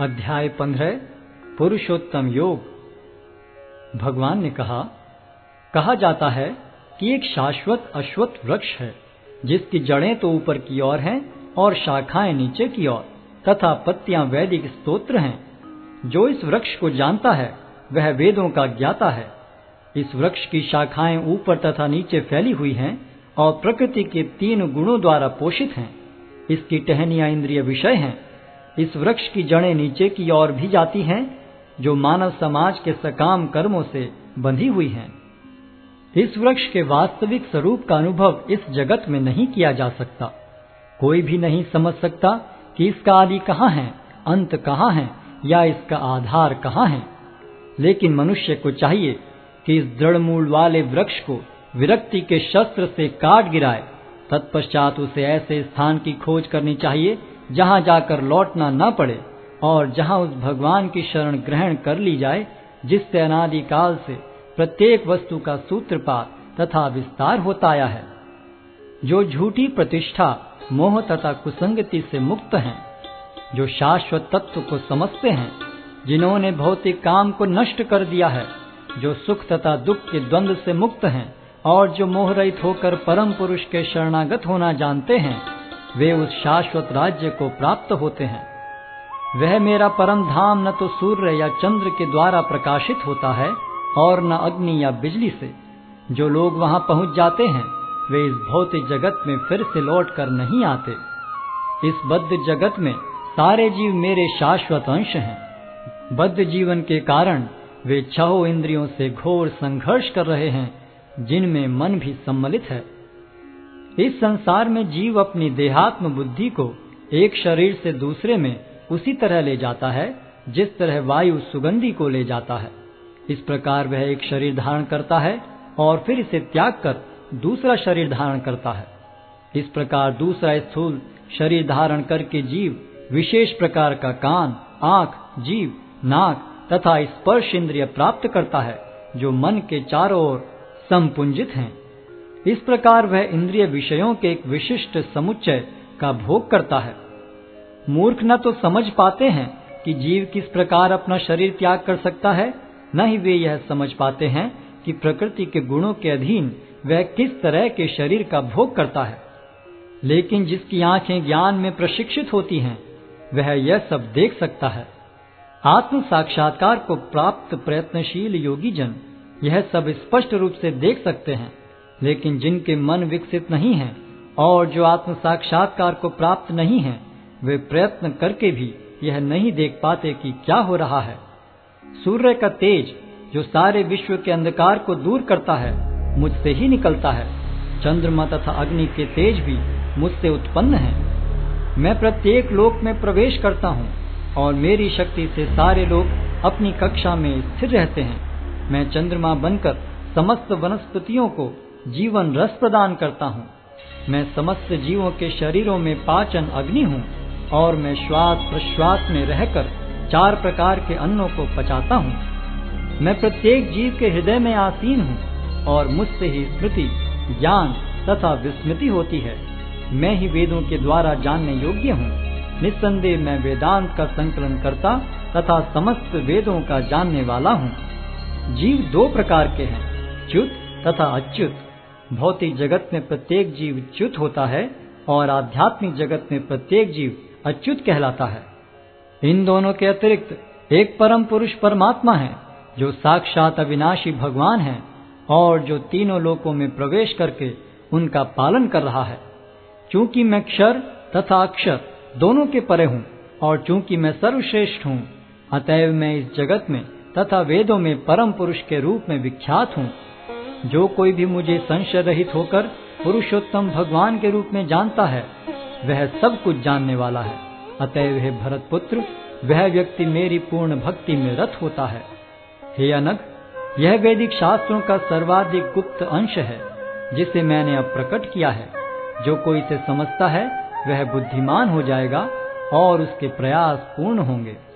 अध्याय पंद्रह, पुरुषोत्तम योग। भगवान ने कहा कहा जाता है कि एक शाश्वत अश्वत्थ वृक्ष है, जिसकी जड़ें तो ऊपर की ओर हैं और शाखाएँ नीचे की ओर, तथा पत्तियाँ वैदिक स्तोत्र हैं। जो इस वृक्ष को जानता है, वह वेदों का ज्ञाता है। इस वृक्ष की शाखाएँ ऊपर तथा नीचे फैली हुई हैं और प्रकृति के तीन गुणों द्वारा पोषित हैं। इसकी टहनियाँ इंद्रिय विषय हैं। इस वृक्ष की जड़ें नीचे की ओर भी जाती हैं, जो मानव समाज के सकाम कर्मों से बंधी हुई हैं। इस वृक्ष के वास्तविक स्वरूप का अनुभव इस जगत में नहीं किया जा सकता। कोई भी नहीं समझ सकता कि इसका आदि कहाँ है, अंत कहाँ है, या इसका आधार कहाँ है। लेकिन मनुष्य को चाहिए कि इस दृढ़ मूल वाले वृक्ष को विरक्ति के शस्त्र से काट गिराए, तत्पश्चात उसे ऐसे स्थान की खोज करनी चाहिए जहाँ जाकर लौटना न पड़े और जहाँ उस भगवान की शरण ग्रहण कर ली जाए जिससे अनादिकाल से प्रत्येक वस्तु का सूत्रपात तथा विस्तार होता आया है। जो झूठी प्रतिष्ठा, मोह तथा कुसंगति से मुक्त हैं, जो शाश्वत तत्व को समझते हैं, जिन्होंने भौतिक काम को नष्ट कर दिया है, जो सुख तथा दुख के द्वंद्व से मुक्त हैं, और जो मोह रहित होकर परम पुरुष के शरणागत होना जानते हैं वे उस शाश्वत राज्य को प्राप्त होते हैं। वह मेरा परम धाम न तो सूर्य या चंद्र के द्वारा प्रकाशित होता है और न अग्नि या बिजली से। जो लोग वहाँ पहुँच जाते हैं, वे इस भौतिक जगत में फिर से लौट कर नहीं आते। इस बद्ध जगत में सारे जीव मेरे शाश्वत अंश हैं। बद्ध जीवन के कारण वे छहो इंद्रियों से घोर संघर्ष कर रहे हैं, जिनमें मन भी सम्मिलित है। इस संसार में जीव अपनी देहात्म बुद्धि को एक शरीर से दूसरे में उसी तरह ले जाता है, जिस तरह वायु सुगंधी को ले जाता है। इस प्रकार वह एक शरीर धारण करता है और फिर इसे त्याग कर दूसरा शरीर धारण करता है। इस प्रकार दूसरा स्थूल शरीर धारण करके जीव विशेष प्रकार का कान, आँख, जीव, नाक तथा स्पर्श इंद्रिय प्राप्त करता है, जो मन के चारों ओर संपुंजित हैं। इस प्रकार वह इंद्रिय विषयों के एक विशिष्ट समुच्चय का भोग करता है। मूर्ख न तो समझ पाते हैं कि जीव किस प्रकार अपना शरीर त्याग कर सकता है, न ही वे यह समझ पाते हैं कि प्रकृति के गुणों के अधीन वह किस तरह के शरीर का भोग करता है। लेकिन जिसकी आँखें ज्ञान में प्रशिक्षित होती हैं, वह यह सब देख सकता है। आत्म साक्षात्कार को प्राप्त प्रयत्नशील योगी जन यह सब स्पष्ट रूप से देख सकते हैं। लेकिन जिनके मन विकसित नहीं हैं और जो आत्म साक्षात्कार को प्राप्त नहीं हैं, वे प्रयत्न करके भी यह नहीं देख पाते कि क्या हो रहा है। सूर्य का तेज, जो सारे विश्व के अंधकार को दूर करता है, मुझसे ही निकलता है। चंद्रमा तथा अग्नि के तेज भी मुझसे उत्पन्न है। मैं प्रत्येक लोक में प्रवेश करता हूँ और मेरी शक्ति से सारे लोग अपनी कक्षा में स्थिर रहते हैं। मैं चंद्रमा बनकर समस्त वनस्पतियों को जीवन रस प्रदान करता हूँ। मैं समस्त जीवों के शरीरों में पाचन अग्नि हूँ और मैं श्वास प्रश्वास में रहकर चार प्रकार के अन्नों को पचाता हूँ। मैं प्रत्येक जीव के हृदय में आसीन हूँ और मुझसे ही स्मृति, ज्ञान तथा विस्मृति होती है। मैं ही वेदों के द्वारा जानने योग्य हूँ। निस्संदेह मैं वेदांत का संकलन करता तथा समस्त वेदों का जानने वाला हूँ। जीव दो प्रकार के हैं, च्युत तथा अच्युत। भौतिक जगत में प्रत्येक जीव च्युत होता है और आध्यात्मिक जगत में प्रत्येक जीव अच्युत कहलाता है। इन दोनों के अतिरिक्त एक परम पुरुष परमात्मा है, जो साक्षात अविनाशी भगवान है और जो तीनों लोकों में प्रवेश करके उनका पालन कर रहा है। चूँकि मैं क्षर तथा अक्षर दोनों के परे हूँ और चूँकि मैं सर्वश्रेष्ठ हूँ, अतएव मैं इस जगत में तथा वेदों में परम पुरुष के रूप में विख्यात हूँ। जो कोई भी मुझे संशय रहित होकर पुरुषोत्तम भगवान के रूप में जानता है, वह सब कुछ जानने वाला है। अतएव भरत पुत्र, वह व्यक्ति मेरी पूर्ण भक्ति में रत होता है। हे अनग, यह वैदिक शास्त्रों का सर्वाधिक गुप्त अंश है, जिसे मैंने अब प्रकट किया है। जो कोई इसे समझता है, वह बुद्धिमान हो जाएगा और उसके प्रयास पूर्ण होंगे।